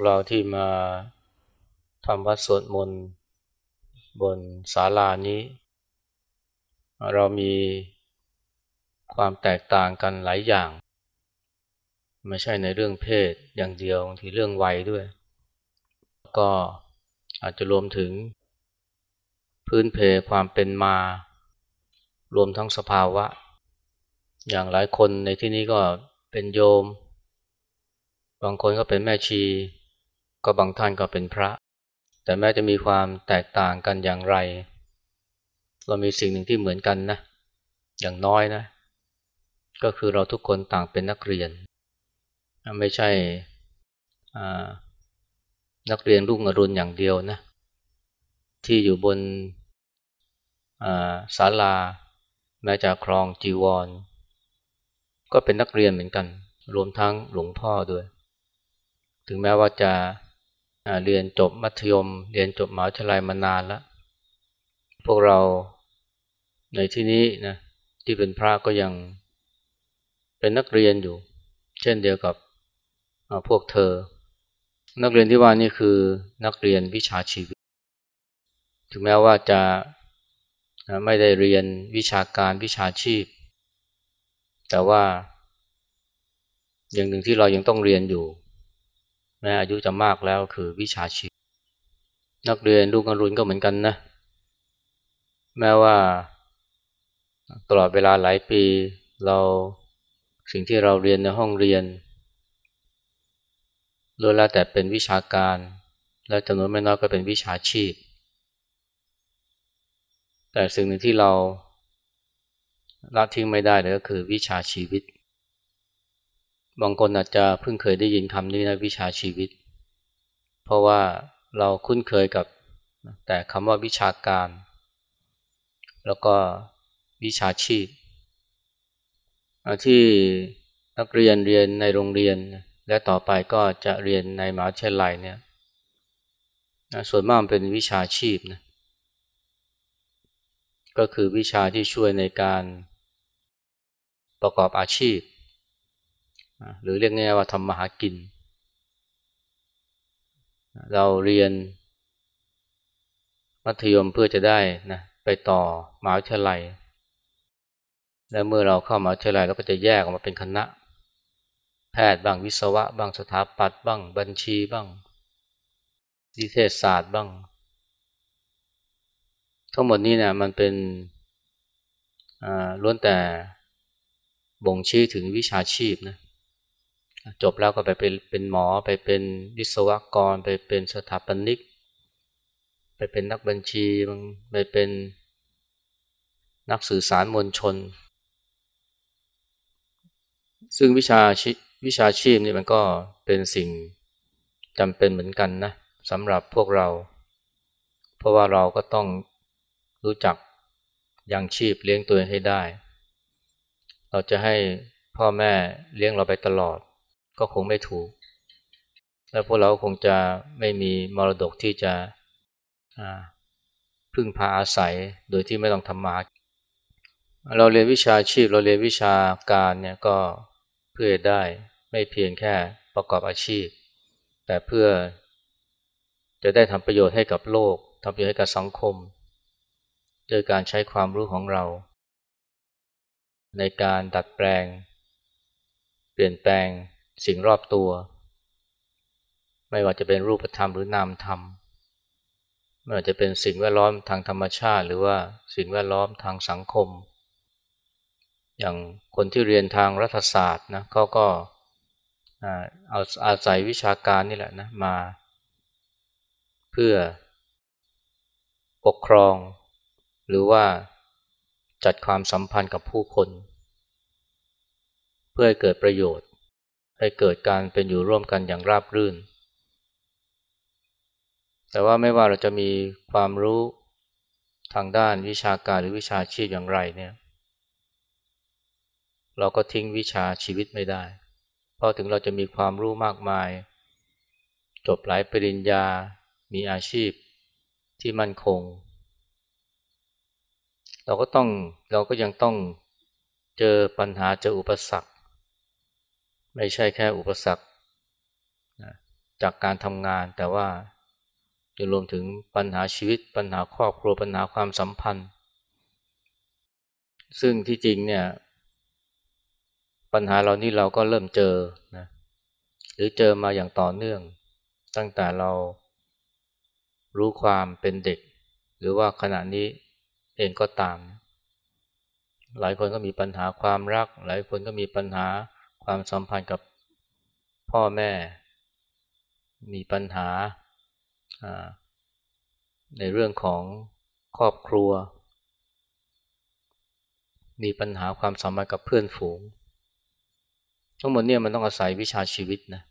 วกเราที่มาทำวัดสวดมนต์บนศาลานี้ เรามีความแตกต่างกันหลายอย่าง ไม่ใช่ในเรื่องเพศอย่างเดียวบางทีเรื่องวัยด้วย ก็อาจจะรวมถึงพื้นเพความเป็นมา รวมทั้งสภาวะ อย่างหลายคนในที่นี้ก็เป็นโยม บางคนก็เป็นแม่ชี ก็บางท่านก็เป็นพระ แต่แม้จะมีความแตกต่างกันอย่างไร เรามีสิ่งหนึ่งที่เหมือนกันนะ อย่างน้อยนะ ก็คือเราทุกคนต่างเป็นนักเรียน ไม่ใช่นักเรียนรุ่งอรุณอย่างเดียวนะ ที่อยู่บนศาลาแม้จะครองจีวร ก็เป็นนักเรียนเหมือนกัน รวมทั้งหลวงพ่อด้วย ถึงแม้ว่าจะ เรียนจบมัธยม เรียนจบมหาวิทยาลัยมานานแล้ว พวกเราในที่นี้นะที่เป็นพระก็ยังเป็นนักเรียนอยู่ เช่นเดียวกับพวกเธอ นักเรียนที่ว่านี่คือนักเรียนวิชาชีวิต ถึงแม้ว่าจะไม่ได้เรียนวิชาการวิชาชีพ แต่ว่า อย่างหนึ่งที่เรายังต้องเรียนอยู่ แม้อายุจะมากแล้วคือวิชาชีพ นักเรียนลูกอรุณก็เหมือนกันนะ แม้ว่า ตลอดเวลาหลายปีเราสิ่งที่เราเรียนในห้องเรียนล้วนแล้วแต่เป็นวิชาการ และจำนวนไม่น้อยก็เป็นวิชาชีพ แต่สิ่งหนึ่งที่เราละทิ้งไม่ได้เลยก็คือวิชาชีวิต บางคนอาจจะเพิ่งเคยได้ยินคำนี้นะวิชาชีวิต เพราะว่าเราคุ้นเคยกับแต่คำว่าวิชาการ แล้วก็วิชาชีพ ที่นักเรียนเรียนในโรงเรียน และต่อไปก็จะเรียนในมหาวิทยาลัยเนี่ยส่วนมากเป็นวิชาชีพนะก็คือวิชาที่ช่วยในการประกอบอาชีพ หรือเรียกง่ายว่าทำมาหากิน เราเรียน มัธยมเพื่อจะได้นะไปต่อมหาวิทยาลัย และเมื่อเราเข้ามหาวิทยาลัยเราก็จะแยกออกมาเป็นคณะ แพทย์บ้างวิศวะ บ้างสถาปัตย์บ้างบัญชีบ้างนิเทศศาสตร์บ้าง ทั้งหมดนี้นี่ยมันเป็นล้วนแต่บ่งชี้ถึงวิชาชีพนะ จบแล้วก็ไปเป็นเป็นหมอไปเป็นวิศวกร ไปเป็นสถาปนิก ไปเป็นนักบัญชีไปเป็นนักสื่อสารมวลชน ซึ่งวิชาชีวิชาชีพนี่มันก็เป็นสิ่งจำเป็นเหมือนกันนะสำหรับพวกเรา เพราะว่าเราก็ต้องรู้จักยังชีพเลี้ยงตัวเองให้ได้ เราจะให้พ่อแม่เลี้ยงเราไปตลอด ก็คงไม่ถูก แล้วพวกเราคงจะไม่มีมรดกที่จะพึ่งพาอาศัยโดยที่ไม่ต้องทำมาเราเรียนวิชาชีพเราเรียนวิชาการเนี่ยก็เพื่อได้ไม่เพียงแค่ประกอบอาชีพ แต่เพื่อจะได้ทำประโยชน์ให้กับโลกทำประโยชน์ให้กับสังคมโดยการใช้ความรู้ของเรา ในการดัดแปลง เปลี่ยนแปลง สิ่งรอบตัว ไม่ว่าจะเป็นรูปธรรมหรือนามธรรม ไม่ว่าจะเป็นสิ่งแวดล้อมทางธรรมชาติ หรือว่าสิ่งแวดล้อมทางสังคม อย่างคนที่เรียนทางรัฐศาสตร์นะเขาก็เอาอาศัยวิชาการนี่แหละนะมา เพื่อปกครอง หรือว่าจัดความสัมพันธ์กับผู้คน เพื่อให้เกิดประโยชน์ ให้เกิดการเป็นอยู่ร่วมกันอย่างราบรื่น แต่ว่าไม่ว่าเราจะมีความรู้ทางด้านวิชาการหรือวิชาชีพอย่างไรเนี่ย เราก็ทิ้งวิชาชีวิตไม่ได้ เพราะถึงเราจะมีความรู้มากมาย จบหลายปริญญา มีอาชีพที่มั่นคง เราก็ต้องเราก็ยังต้องเจอปัญหาเจออุปสรรค ไม่ใช่แค่อุปสรรคจากการทำงานแต่ว่าจะรวมถึงปัญหาชีวิต ปัญหาครอบครัวปัญหาความสัมพันธ์ ซึ่งที่จริงเนี่ย ปัญหาเรานี่เราก็เริ่มเจอนะหรือเจอมาอย่างต่อเนื่อง ตั้งแต่เรารู้ความเป็นเด็ก หรือว่าขณะนี้เองก็ตาม หลายคนก็มีปัญหาความรัก หลายคนก็มีปัญหา ความสัมพันธ์กับพ่อแม่ มีปัญหาในเรื่องของครอบครัว มีปัญหาความสัมพันธ์กับเพื่อนฝูง ทั้งหมดเนี่ยมันต้องอาศัยวิชาชีวิตนะ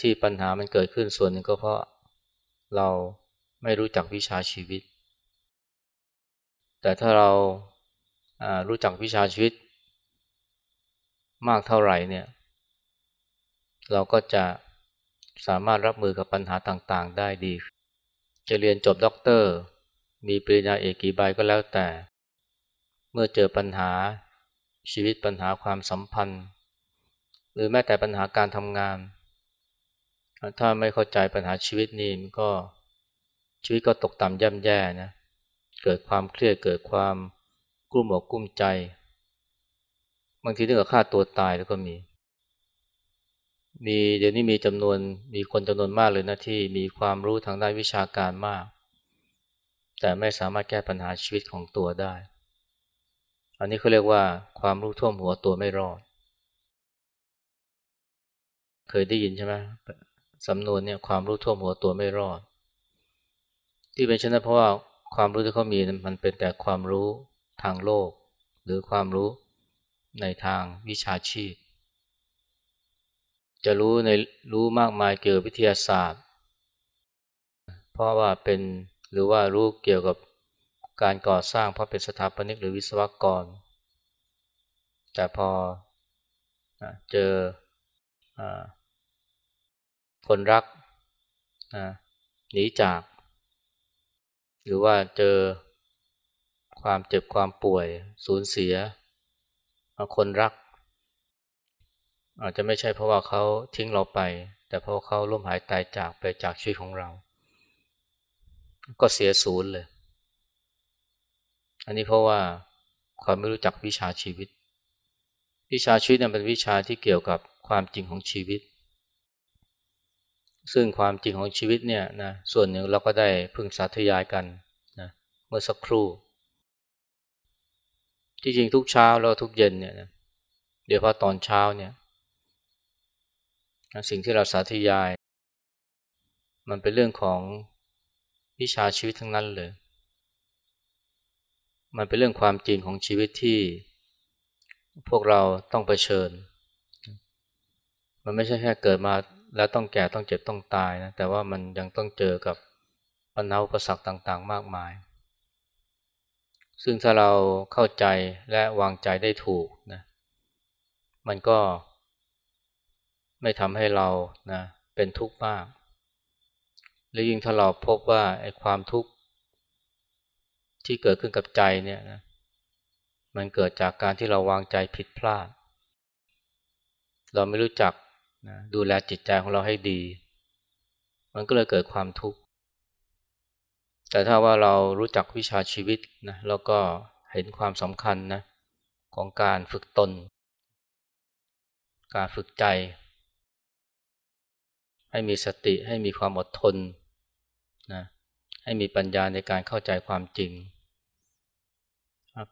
ที่ปัญหามันเกิดขึ้นส่วนหนึ่งก็เพราะเราไม่รู้จักวิชาชีวิต แต่ถ้าเรารู้จักวิชาชีวิต มากเท่าไหร่เนี่ย เราก็จะสามารถรับมือกับปัญหาต่างๆ ได้ดี จะเรียนจบด็อกเตอร์ มีปริญญาเอกกี่ใบก็แล้วแต่ เมื่อเจอปัญหาชีวิตปัญหาความสัมพันธ์ หรือแม้แต่ปัญหาการทำงาน ถ้าไม่เข้าใจปัญหาชีวิตนี่มันก็ชีวิตก็ตกต่ำย่ำแย่นะ เกิดความเครียดเกิดความกลุ้มอกกลุ้มใจ บางทีถึงกับฆ่าตัวตายแล้วก็มี มีเดี๋ยวนี้มีจำนวนมีคนจำนวนมากเลยนะที่มีความรู้ทางด้านวิชาการมาก แต่ไม่สามารถแก้ปัญหาชีวิตของตัวได้ อันนี้เขาเรียกว่าความรู้ท่วมหัวตัวไม่รอด เคยได้ยินใช่ไหมสำนวนเนี่ยความรู้ท่วมหัวตัวไม่รอด ที่เป็นเช่นนั้นเพราะว่าความรู้ที่เขามีมันเป็นแต่ความรู้ทางโลก หรือความรู้ ในทางวิชาชีพ จะรู้ในรู้มากมายเกี่ยวกับวิทยาศาสตร์ เพราะว่าเป็นหรือว่ารู้เกี่ยวกับการก่อสร้างเพราะเป็นสถาปนิกหรือวิศวกร แต่พอเจอคนรักหนีจาก หรือว่าเจอความเจ็บความป่วยสูญเสีย คนรัก อาจจะไม่ใช่เพราะว่าเขาทิ้งเราไป แต่เพราะเขาล้มหายตายจากไปจากชีวิตของเรา ก็เสียศูนย์เลย อันนี้เพราะว่าความไม่รู้จักวิชาชีวิต วิชาชีวิตนั้นเป็นวิชาที่เกี่ยวกับความจริงของชีวิต ซึ่งความจริงของชีวิตเนี่ยนะส่วนหนึ่งเราก็ได้พึ่งสาธยายกันนะเมื่อสักครู่ ที่จริงทุกเช้าแล้วทุกเย็นเนี่ยนะเดี๋ยวพอตอนเช้าเนี่ย สิ่งที่เราสาธยาย มันเป็นเรื่องของวิชาชีวิตทั้งนั้นเลย มันเป็นเรื่องความจริงของชีวิตที่พวกเราต้องเผชิญ มันไม่ใช่แค่เกิดมาแล้วต้องแก่ต้องเจ็บต้องตายนะ แต่ว่ามันยังต้องเจอกับปัญหาอุปสรรคต่าง ๆ มากมาย ซึ่งถ้าเราเข้าใจและวางใจได้ถูกนะ มันก็ไม่ทำให้เรานะเป็นทุกข์มาก และยิ่งถ้าเราพบว่าไอ้ความทุกข์ที่เกิดขึ้นกับใจเนี่ยนะ มันเกิดจากการที่เราวางใจผิดพลาด เราไม่รู้จักนะดูแลจิตใจของเราให้ดี มันก็เลยเกิดความทุกข์ แต่ถ้าว่าเรารู้จักวิชาชีวิตนะแล้วก็เห็นความสำคัญนะของการฝึกตน การฝึกใจ ให้มีสติให้มีความอดทนนะให้มีปัญญาในการเข้าใจความจริง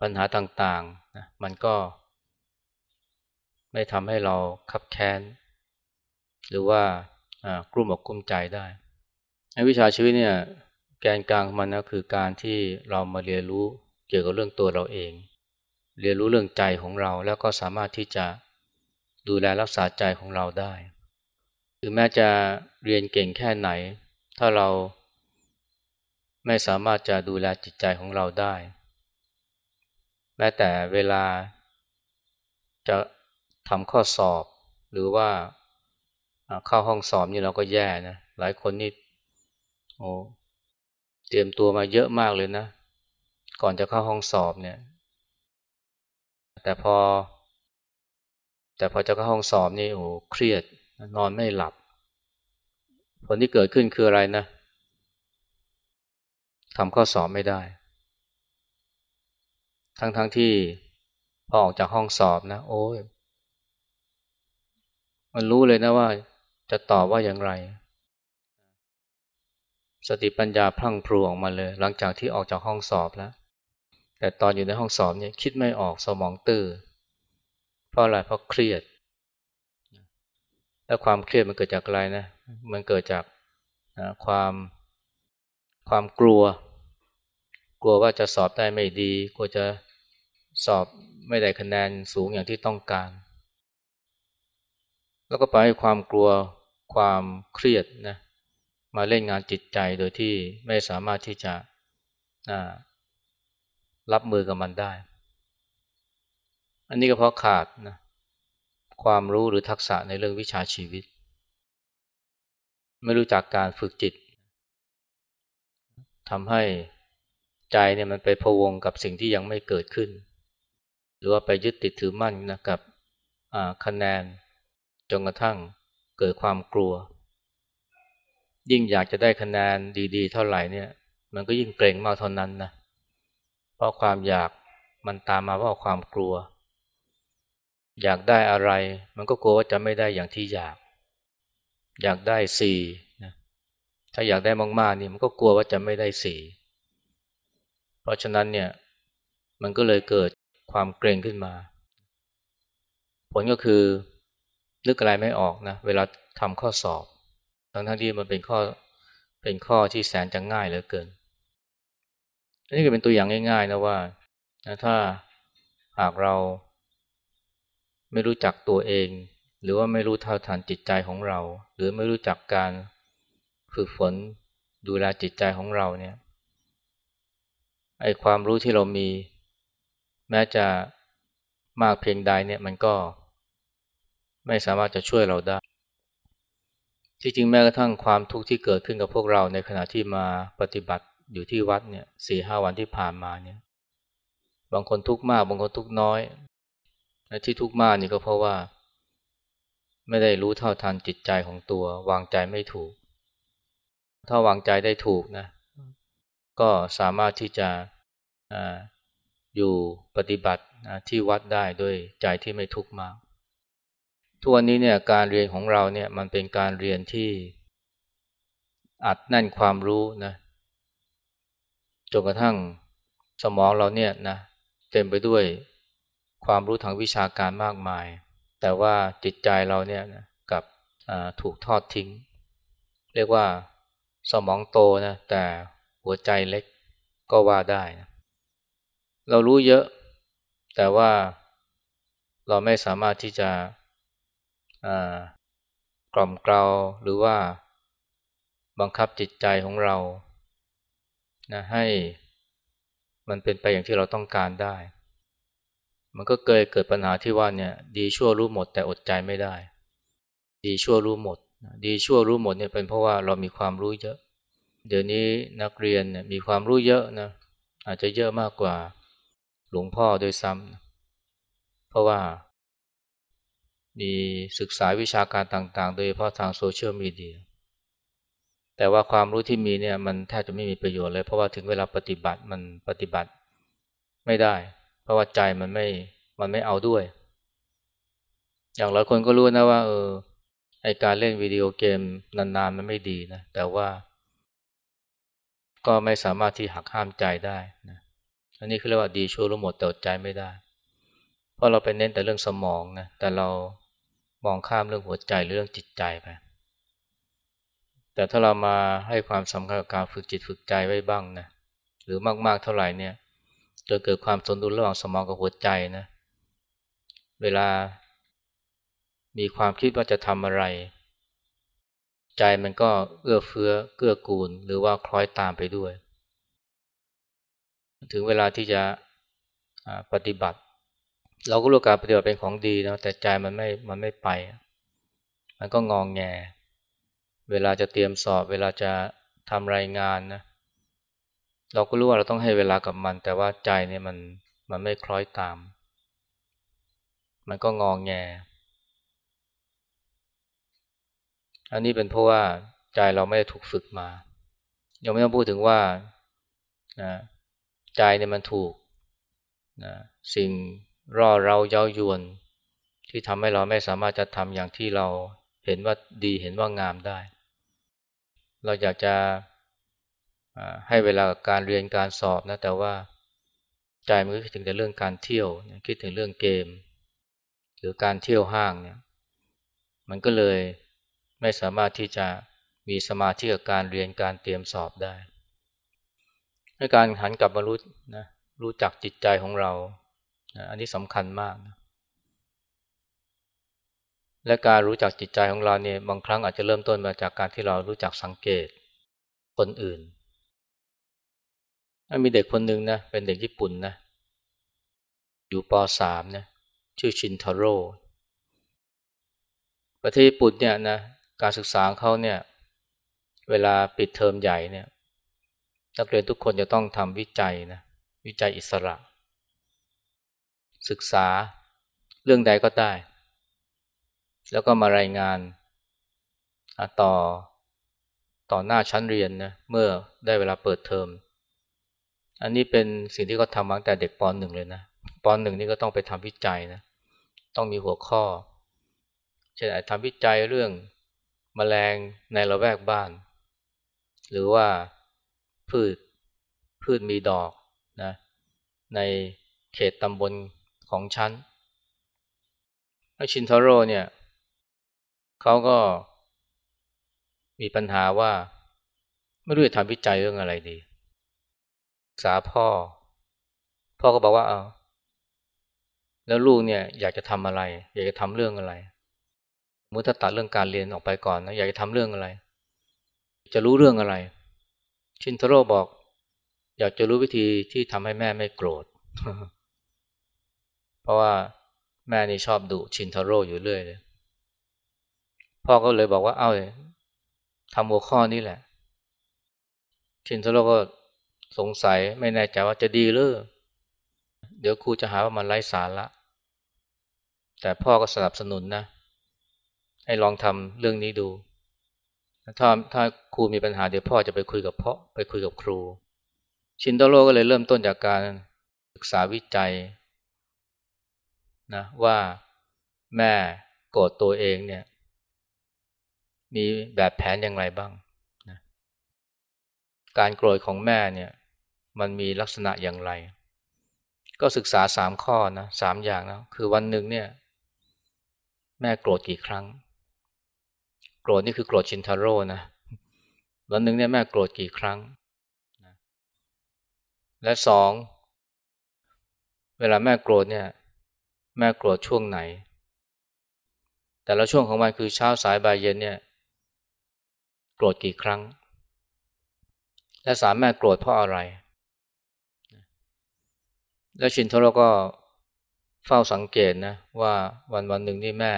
ปัญหาต่างๆนะมันก็ ไม่ทำให้เราขับแค้น หรือว่ากลุ่มอกกลุ้มใจได้ในวิชาชีวิตเนี่ย แกนกลางมันนะคือการที่เรามาเรียนรู้เกี่ยวกับเรื่องตัวเราเอง เรียนรู้เรื่องใจของเราแล้วก็สามารถที่จะดูแลรักษาใจของเราได้ถึงแม้จะเรียนเก่งแค่ไหน ถ้าเราไม่สามารถจะดูแลจิตใจของเราได้ แม้แต่เวลาจะทำข้อสอบ หรือว่าเข้าห้องสอบนี่เราก็แย่นะ หลายคนนี่โอ้ ตรียมตัวมาเยอะมากเลยนะ ก่อนจะเข้าห้องสอบเนี่ย แต่พอ แต่พอจะเข้าห้องสอบนี่โอ้เครียดนอนไม่หลับ ผลที่เกิดขึ้นคืออะไรนะทำข้อสอบไม่ได้ ทั้งๆทที่พอออกจากห้องสอบนะ โอ้ยมันรู้เลยนะว่าจะตอบว่าอย่างไร สติปัญญาพลั่งพลูออกมาเลย หลังจากที่ออกจากห้องสอบแล้ว แต่ตอนอยู่ในห้องสอบเนี่ยคิดไม่ออกสมองตื้อเพราะอะไรเพราะเครียด แล้วความเครียดมันเกิดจากอะไรนะมันเกิดจากความความกลัว กลัวว่าจะสอบได้ไม่ดี กลัวจะสอบไม่ได้คะแนนสูงอย่างที่ต้องการ แล้วก็ไปให้ความกลัวความเครียดนะ มาเล่นงานจิตใจโดยที่ไม่สามารถที่จะรับมือกับมันได้ อันนี้ก็เพราะขาดนะความรู้หรือทักษะในเรื่องวิชาชีวิต ไม่รู้จักการฝึกจิตทำให้ใจเนี่ยมันไปพวงกับสิ่งที่ยังไม่เกิดขึ้น หรือว่าไปยึดติดถือมั่นนะกับคะแนนจนกระทั่งเกิดความกลัว ยิ่งอยากจะได้คะแนนดี ๆ เท่าไหร่เนี่ย มันก็ยิ่งเกรงมากเท่านั้นนะเพราะความอยากมันตามมาเพราะความกลัว อยากได้อะไร มันก็กลัวว่าจะไม่ได้อย่างที่อยาก อยากได้สี่ถ้าอยากได้มากๆนี่มันก็กลัวว่าจะไม่ได้สีเพราะฉะนั้นเนี่ย มันก็เลยเกิดความเกรงขึ้นมา ผลก็คือนึกอะไรไม่ออกนะ เวลาทำข้อสอบ ทั้งทั้งที่มันเป็นข้อเป็นข้อที่แสนจะง่ายเหลือเกินอันนี้ก็เป็นตัวอย่างง่าย ๆ นะว่าถ้าหากเราไม่รู้จักตัวเอง หรือว่าไม่รู้เท่าทันจิตใจของเรา หรือไม่รู้จักการฝึกฝนดูแลจิตใจของเราเนี่ยไอความรู้ที่เรามี แม้จะมากเพียงใดเนี่ยมันก็ไม่สามารถจะช่วยเราได้ ที่จริงแม้กระทั่งความทุกข์ที่เกิดขึ้นกับพวกเราในขณะที่มาปฏิบัติอยู่ที่วัดเนี่ยสี่ห้าวันที่ผ่านมาเนี่ย บางคนทุกข์มาก บางคนทุกข์น้อยและที่ทุกข์มากนี่ก็เพราะว่า ไม่ได้รู้เท่าทันจิตใจของตัว วางใจไม่ถูก ถ้าวางใจได้ถูกนะ ก็สามารถที่จะออยู่ปฏิบัติที่วัดได้ด้วยใจที่ไม่ทุกข์มาก ทุกวันนี้เนี่ยการเรียนของเราเนี่ยมันเป็นการเรียนที่อัดแน่นความรู้นะจนกระทั่งสมองเราเนี่ยนะเต็มไปด้วยความรู้ทางวิชาการมากมาย แต่ว่าจิตใจเราเนี่ยนะกับถูกทอดทิ้ง เรียกว่าสมองโตนะแต่หัวใจเล็กก็ว่าได้นะเรารู้เยอะ แต่ว่าเราไม่สามารถที่จะ กล่อมเกลาหรือว่าบังคับจิตใจของเรานะให้มันเป็นไปอย่างที่เราต้องการได้ มันก็เกิดเกิดปัญหาที่ว่าเนี่ย ดีชั่วรู้หมดแต่อดใจไม่ได้ ดีชั่วรู้หมด ดีชั่วรู้หมดเนี่ยเป็นเพราะว่าเรามีความรู้เยอะ เดี๋ยวนี้นักเรียนเนี่ยมีความรู้เยอะนะ อาจจะเยอะมากกว่าหลวงพ่อโดยซ้ำเพราะว่า มีศึกษาวิชาการต่างๆ โดยเฉพาะทางโซเชียลมีเดีย แต่ว่าความรู้ที่มีเนี่ยมันแทบจะไม่มีประโยชน์เลย เพราะว่าถึงเวลาปฏิบัติมันปฏิบัติไม่ได้ เพราะว่าใจมันไม่ มันไม่เอาด้วย อย่างหลายคนก็รู้นะว่าเออไอการเล่นวิดีโอเกมนานๆมันไม่ดีนะ แต่ว่า ก็ไม่สามารถที่หักห้ามใจได้นะอันนี้คือเรียกว่าดีชั่วรู้หมดแต่ใจไม่ได้ เพราะเราไปเน้นแต่เรื่องสมองนะ แต่เรา มองข้ามเรื่องหัวใจหรือเรื่องจิตใจไป แต่ถ้าเรามาให้ความสำคัญกับการฝึกจิตฝึกใจไว้บ้างนะหรือมากๆเท่าไหร่เนี่ยจนเกิดความสมดุลระหว่างสมองกับหัวใจนะเวลามีความคิดว่าจะทำอะไร ใจมันก็เอื้อเฟื้อเกื้อกูล หรือว่าคล้อยตามไปด้วย ถึงเวลาที่จะปฏิบัติ เราก็รู้การปฏิบัติเป็นของดีนะแต่ใจมันไม่มันไม่ไป มันก็งองแง เวลาจะเตรียมสอบ เวลาจะทำรายงานนะเราก็รู้ว่าเราต้องให้เวลากับมัน แต่ว่าใจเนี่ยมันมันไม่คล้อยตาม มันก็งองแง อันนี้เป็นเพราะว่าใจเราไม่ได้ถูกฝึกมายังไม่ต้องพูดถึงว่านะใจเนี่ยมันถูกนะสิ่ง ร่อเราเย้ายวน ที่ทำให้เราไม่สามารถจะทำอย่างที่เราเห็นว่าดีเห็นว่างามได้ เราอยากจะให้เวลาการเรียนการสอบนะ แต่ว่าใจมันก็คิดถึงแต่เรื่องการเที่ยว คิดถึงเรื่องเกม หรือการเที่ยวห้างเนี่ย มันก็เลยไม่สามารถที่จะมีสมาธิกับการเรียนการเตรียมสอบได้ในการหันกลับมารู้นะรู้จักจิตใจของเรา อันนี้สำคัญมากนะและการรู้จักจิตใจของเราเนี่ยบางครั้งอาจจะเริ่มต้นมาจากการที่เรารู้จักสังเกตคนอื่น มีเด็กคนหนึ่งนะเป็นเด็กญี่ปุ่นนะอยู่ป .3 นะชื่อชินทาโร่ประเทศญี่ปุ่นเนี่ยนะการศึกษาเขาเนี่ยเวลาปิดเทอมใหญ่เนี่ยนักเรียนทุกคนจะต้องทำวิจัยนะวิจัยอิสระ ศึกษาเรื่องใดก็ได้ แล้วก็มารายงานต่อต่อหน้าชั้นเรียนนะเมื่อได้เวลาเปิดเทอม อันนี้เป็นสิ่งที่เขาทำมาตั้งแต่เด็กปหนึ่งเลยนะปหนึ่งนี่ก็ต้องไปทำวิจัยนะต้องมีหัวข้อเช่นทำวิจัยเรื่องมแมลงในละแวกบ้าน หรือว่าพืชพืชมีดอกนะในเขตตำบล ของฉันชินทาโร่เนี่ยเขาก็มีปัญหาว่า ไม่รู้จะทำวิจัยเรื่องอะไรดีศึกษาพ่อ พ่อก็บอกว่าเอาแล้วลูกเนี่ย อยากจะทำอะไร อยากจะทำเรื่องอะไรมื่อถ้าตัดเรื่องการเรียนออกไปก่อนนะอยากจะทำเรื่องอะไร จะรู้เรื่องอะไร ชินทโร่บอก อยากจะรู้วิธีที่ทำให้แม่ไม่โกรธ เพราะว่าแม่นี่ชอบดุชินทโร่อยู่เรื่อยเลยพ่อก็เลยบอกว่าเอาทำหัวข้อนี้แหละ ชินทโร่ก็สงสัยไม่แน่ใจว่าจะดีหรือเดี๋ยวครูจะหาว่ามันไร้สาระแต่พ่อก็สนับสนุนนะ ให้ลองทำเรื่องนี้ดูถ้าถ้าครูมีปัญหาเดี๋ยวพ่อจะไปคุยกับพ่อไปคุยกับครู ชินโตโร่ก็เลยเริ่มต้นจากการศึกษาวิจัย นะว่าแม่โกรธตัวเองเนี่ย มีแบบแผนอย่างไรบ้างนะการโกรธของแม่เนี่ย มันมีลักษณะอย่างไร ก็ศึกษาสามข้อนะสามอย่างนะคือวันหนึ่งเนี่ย แม่โกรธกี่ครั้ง โกรธนี่คือโกรธชินทาโร่นะวันหนึ่งเนี่ยแม่โกรธกี่ครั้งและสองเวลาแม่โกรธเนี่ย แม่โกรธช่วงไหน แต่ละช่วงของมันคือเช้าสายบ่ายเย็นเนี่ยโกรธกี่ครั้ง และสามแม่โกรธเพราะอะไร แล้วชินทาโรก็เฝ้าสังเกตนะว่าวันวันหนึ่งนี่แม่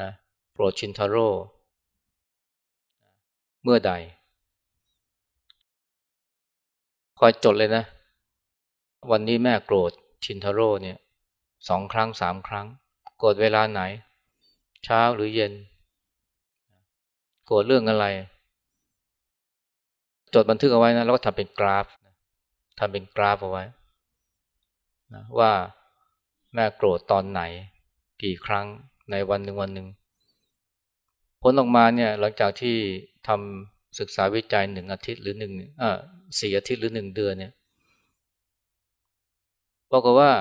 นะโปรดชินทาโร่เมื่อใด คอยจดเลยนะ วันนี้แม่โกรธชินทาโร่เนี่ย สองครั้งสามครั้ง โกรธเวลาไหน เช้าหรือเย็น โกรธเรื่องอะไร จดบันทึกเอาไว้นะแล้วก็ทำเป็นกราฟทำเป็นกราฟเอาไว้นะว่าแม่โกรธตอนไหน กี่ครั้งในวันหนึ่งวันหนึ่งผลออกมาเนี่ยหลังจากที่ทำศึกษาวิจัยหนึ่งอาทิตย์หรือหนึ่งอ่าสี่อาทิตย์หรือหนึ่งเดือนเนี่ยบอกว่า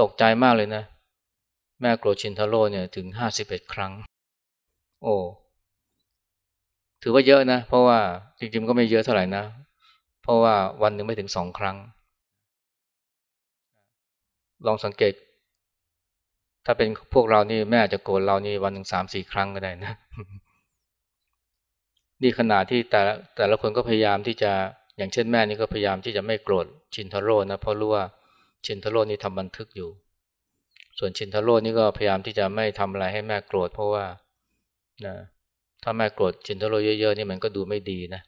ตกใจมากเลยนะ แม่โกรธชินทโร่เนี่ยถึงห้าสิบเอ็ดครั้ง โอ้ถือว่าเยอะนะ เพราะว่าจริงๆก็ไม่เยอะเท่าไหร่นะ เพราะว่าวันหนึ่งไม่ถึงสองครั้ง ลองสังเกต ถ้าเป็นพวกเรานี่แม่จะโกรธเรานี่วันหนึ่งสามสี่ครั้งก็ได้นะ นี่ขนาดที่แต่แต่ละคนก็พยายามที่จะอย่างเช่นแม่นี่ก็พยายามที่จะไม่โกรธชินทโร่นะเพราะรู้ว่า ชินทโรนี่ทำบันทึกอยู่ ส่วนชินทโรนี่ก็พยายามที่จะไม่ทำอะไรให้แม่โกรธเพราะว่านะถ้าแม่โกรธชินทโรเยอะๆนี่มันก็ดูไม่ดีนะ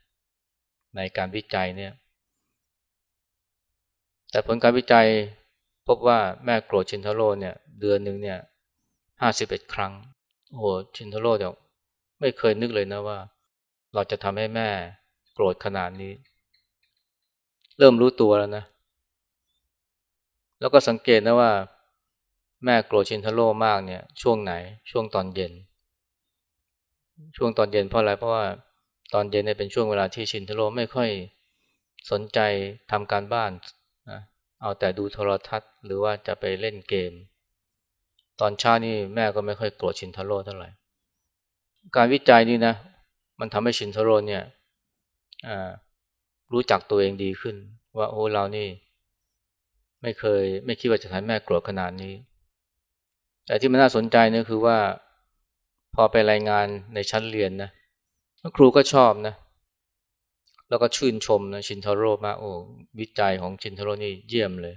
ในการวิจัยเนี่ย แต่ผลการวิจัยพบว่าแม่โกรธชินทโรเนี่ย เดือนหนึ่งเนี่ยห้าสิบเอ็ดครั้ง โอ้โหชินทโรเดี๋ยวไม่เคยนึกเลยนะว่า เราจะทำให้แม่โกรธขนาดนี้ เริ่มรู้ตัวแล้วนะ แล้วก็สังเกตนะว่า แม่โกรธชินทโร่มากเนี่ย ช่วงไหนช่วงตอนเย็น ช่วงตอนเย็นเพราะอะไรเพราะว่าตอนเย็นเนี่ยเป็นช่วงเวลาที่ชินทโร่ไม่ค่อยสนใจทำการบ้านนะเอาแต่ดูโทรทัศน์ หรือว่าจะไปเล่นเกม ตอนเช้านี่แม่ก็ไม่ค่อยโกรธชินทโร่เท่าไหร่ การวิจัยนี่นะ มันทำให้ชินทโร่เนี่ยรู้จักตัวเองดีขึ้น ว่าโอ้เรานี่ ไม่เคย ไม่คิดว่าจะทำแม่โกรธขนาดนี้ แต่ที่มันน่าสนใจเนี่ยคือว่า พอไปรายงานในชั้นเรียนนะครูก็ชอบนะ แล้วก็ชื่นชมนะชินทโร่มาโอ้วิจัยของชินทโร่นี่เยี่ยมเลย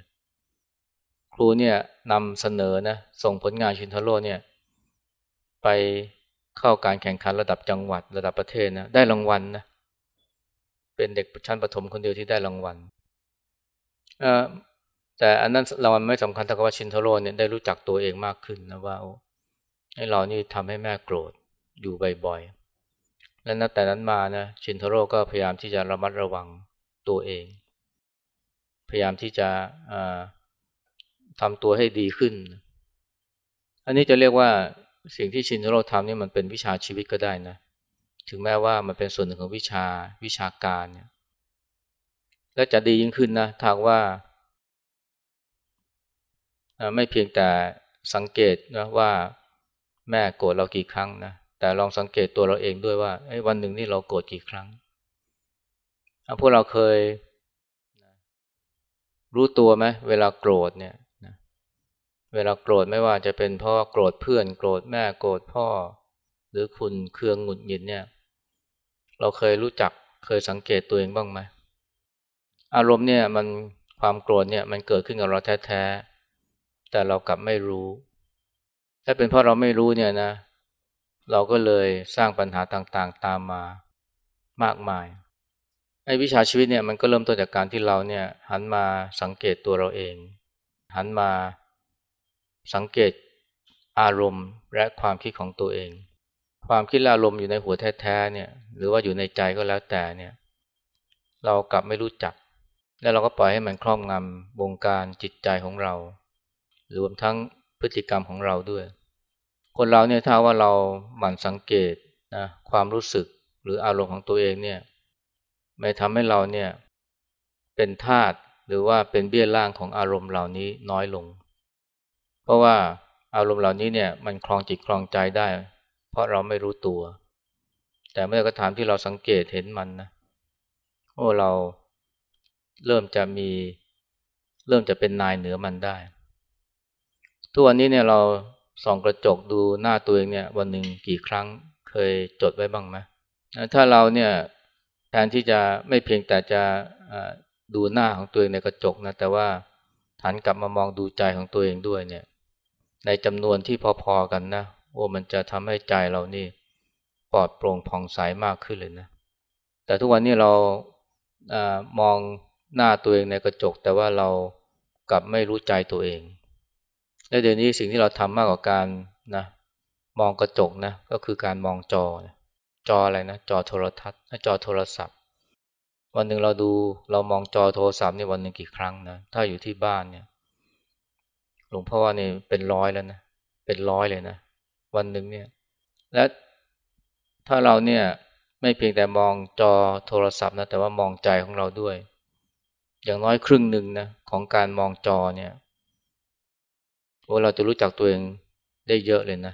ครูเนี่ยนำเสนอนะส่งผลงานชินทโร่เนี่ย ไปเข้าการแข่งขันระดับจังหวัดระดับประเทศนะได้รางวัลนะเป็นเด็กชั้นประถมคนเดียวที่ได้รางวัล แต่อันนั้นเราไม่สำคัญเท่ากับว่าชินทโร่เนี่ยได้รู้จักตัวเองมากขึ้นนะว่าให้เรานี่ทำให้แม่โกรธอยู่บ่อยๆและนับแต่นั้นมานะชินทโร่ก็พยายามที่จะระมัดระวังตัวเอง พยายามที่จะทำตัวให้ดีขึ้น อันนี้จะเรียกว่าสิ่งที่ชินทโร่ทำนี่มันเป็นวิชาชีวิตก็ได้นะ ถึงแม้ว่ามันเป็นส่วนหนึ่งของวิชาวิชาการเนี่ยและจะดียิ่งขึ้นนะถ้าว่า ไม่เพียงแต่สังเกตนะว่าแม่โกรธเรากี่ครั้งนะแต่ลองสังเกตตัวเราเองด้วยว่าไอ้วันหนึ่งนี่เราโกรธกี่ครั้งพวกเราเคยรู้ตัวไหมเวลาโกรธเนี่ยเวลาโกรธไม่ว่าจะเป็นพ่อโกรธเพื่อนโกรธแม่โกรธพ่อ หรือคุณเครืองหงุดหงิดเนี่ย เราเคยรู้จักเคยสังเกตตัวเองบ้างไหมอารมณ์เนี่ยมันความโกรธเนี่ยมันเกิดขึ้นกับเราแท้ๆ แต่เรากลับไม่รู้ ถ้าเป็นเพราะเราไม่รู้เนี่ยนะ เราก็เลยสร้างปัญหาต่างๆ ตามมามากมาย ไอ้วิชาชีวิตเนี่ยมันก็เริ่มต้นจากการที่เราเนี่ย หันมาสังเกตตัวเราเอง หันมาสังเกตอารมณ์และความคิดของตัวเอง ความคิดอารมณ์อยู่ในหัวแท้ๆเนี่ย หรือว่าอยู่ในใจก็แล้วแต่เนี่ย เรากลับไม่รู้จัก แล้วเราก็ปล่อยให้มันครอบงำวงการจิตใจของเรา รวมทั้งพฤติกรรมของเราด้วย คนเราเนี่ยถ้าว่าเราหมั่นสังเกตนะความรู้สึกหรืออารมณ์ของตัวเองเนี่ยไม่ทำให้เราเนี่ยเป็นทาตหรือว่าเป็นเบี้ยล่างของอารมณ์เหล่านี้น้อยลง เพราะว่าอารมณ์เหล่านี้เนี่ยมันคลองจิตคลองใจได้ เพราะเราไม่รู้ตัว แต่เมื่อกระถามที่เราสังเกตเห็นมันนะโอ้เราเริ่มจะมี เริ่มจะเป็นนายเหนือมันได้ ทุกวันนี้เนี่ยเราส่องกระจกดูหน้าตัวเองเนี่ย วันหนึ่งกี่ครั้งเคยจดไว้บ้างไหมถ้าเราเนี่ยแทนที่จะไม่เพียงแต่จะดูหน้าของตัวเองในกระจกนะแต่ว่าหันกลับมามองดูใจของตัวเองด้วยเนี่ย ในจำนวนที่พอๆกันนะโอ้มันจะทำให้ใจเรานี่ปลอดโปร่งผ่องใสมากขึ้นเลยนะ แต่ทุกวันนี้เราอมองหน้าตัวเองในกระจก แต่ว่าเรากลับไม่รู้ใจตัวเอง และเดี๋ยวนี้สิ่งที่เราทำมากกว่าการนะมองกระจกนะก็คือการมองจอจออะไรนะจอโทรทัศน์จอโทรศัพท์ วันหนึ่งเราดูเรามองจอโทรศัพท์นี่วันหนึ่งกี่ครั้งนะถ้าอยู่ที่บ้านเนี่ยหลวงพ่อเนี่เป็นร้อยแล้วนะเป็นร้อยเลยนะวันหนึ่งเนี่ยและถ้าเราเนี่ยไม่เพียงแต่มองจอโทรศัพท์นะแต่ว่ามองใจของเราด้วย อย่างน้อยครึ่งหนึ่งนะของการมองจอเนี่ย ว่าเราจะรู้จักตัวเองได้เยอะเลยนะ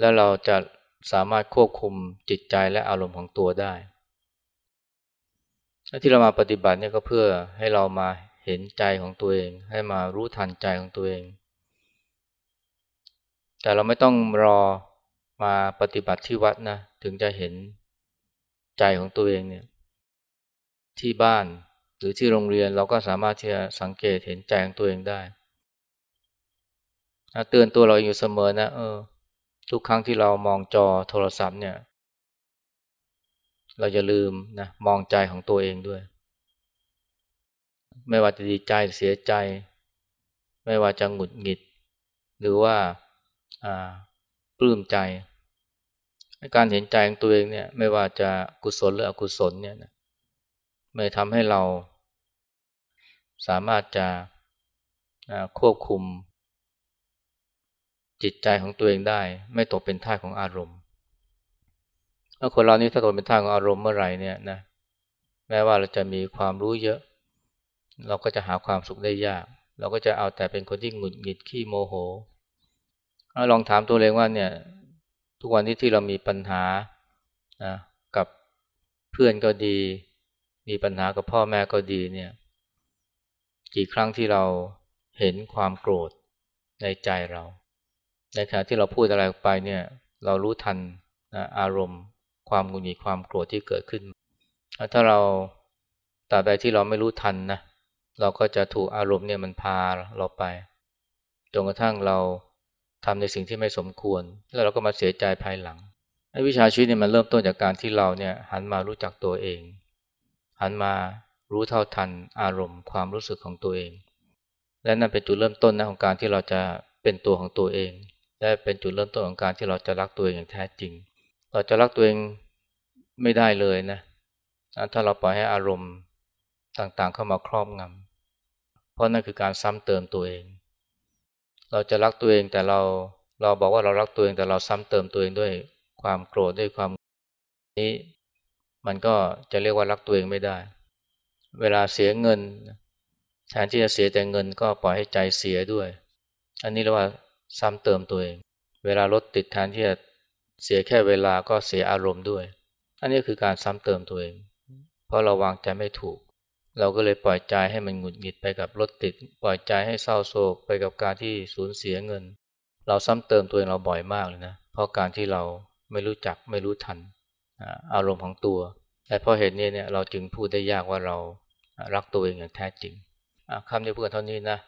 แล้วเราจะสามารถควบคุมจิตใจและอารมณ์ของตัวได้ ที่เรามาปฏิบัติเนี่ยก็เพื่อให้เรามาเห็นใจของตัวเอง ให้มารู้ทันใจของตัวเอง แต่เราไม่ต้องรอมาปฏิบัติที่วัดนะ ถึงจะเห็นใจของตัวเองเนี่ย ที่บ้านหรือที่โรงเรียนเราก็สามารถที่จะสังเกตเห็นใจของตัวเองได้ เตือนตัวเราอยู่เสมอนะเออ ทุกครั้งที่เรามองจอโทรศัพท์เนี่ย เราจะลืมนะมองใจของตัวเองด้วย ไม่ว่าจะดีใจเสียใจ ไม่ว่าจะหงุดหงิด หรือว่าปลื้มใจ การเห็นใจของตัวเองเนี่ย ไม่ว่าจะกุศลหรืออกุศลเนี่ยนะไม่ทำให้เราสามารถจะควบคุม จิตใจของตัวเองได้ ไม่ตกเป็นท่าของอารมณ์ถ้าคนเรานี้ถ้าตกเป็นท่าของอารมณ์เมื่อไหร่เนี่ยนะแม้ว่าเราจะมีความรู้เยอะ เราก็จะหาความสุขได้ยาก เราก็จะเอาแต่เป็นคนที่หงุดหงิดขี้โมโหลองถามตัวเองว่าเนี่ย ทุกวันที่ที่เรามีปัญหานะกับเพื่อนก็ดี มีปัญหากับพ่อแม่ก็ดีเนี่ย กี่ครั้งที่เราเห็นความโกรธในใจเรา ในขณะที่เราพูดอะไรออกไปเนี่ย เรารู้ทันนะอารมณ์ ความงุนงิดความโกรธที่เกิดขึ้น ถ้าเราตราบใดที่เราไม่รู้ทันนะเราก็จะถูกอารมณ์เนี่ยมันพาเราไปจนกระทั่งเราทำในสิ่งที่ไม่สมควร แล้วเราก็มาเสียใจภายหลังไอ้วิชาชีวิตเนี่ยมันเริ่มต้นจากการที่เราเนี่ย หันมารู้จักตัวเอง หันมารู้เท่าทันอารมณ์ ความรู้สึกของตัวเอง และนั่นเป็นจุดเริ่มต้นนะของการที่เราจะเป็นตัวของตัวเอง และเป็นจุดเริ่มต้นของการที่เราจะรักตัวเองอย่างแท้จริง เราจะรักตัวเองไม่ได้เลยนะ ถ้าเราปล่อยให้อารมณ์ต่างๆเข้ามาครอบงำเพราะนั่นคือการซ้ำเติมตัวเอง เราจะรักตัวเองแต่เราเราบอกว่าเรารักตัวเองแต่เราซ้ำเติมตัวเองด้วยความโกรธด้วยความนี้มันก็จะเรียกว่ารักตัวเองไม่ได้ เวลาเสียเงินแทนที่จะเสียแต่เงินก็ปล่อยให้ใจเสียด้วย อันนี้เรียกว่า ซ้ำเติมตัวเอง เวลารถติดแทนที่จะเสียแค่เวลาก็เสียอารมณ์ด้วย อันนี้คือการซ้ำเติมตัวเอง เพราะเราวางใจไม่ถูก เราก็เลยปล่อยใจให้มันหงุดหงิดไปกับรถติด ปล่อยใจให้เศร้าโศกไปกับการที่สูญเสียเงิน เราซ้ำเติมตัวเองเราบ่อยมากเลยนะ เพราะการที่เราไม่รู้จักไม่รู้ทันอารมณ์ของตัว แต่เพราะเหตุนี้เนี่ยเราจึงพูดได้ยากว่าเรารักตัวเองอย่างแท้จริงคำนี้พูดเท่านี้นะ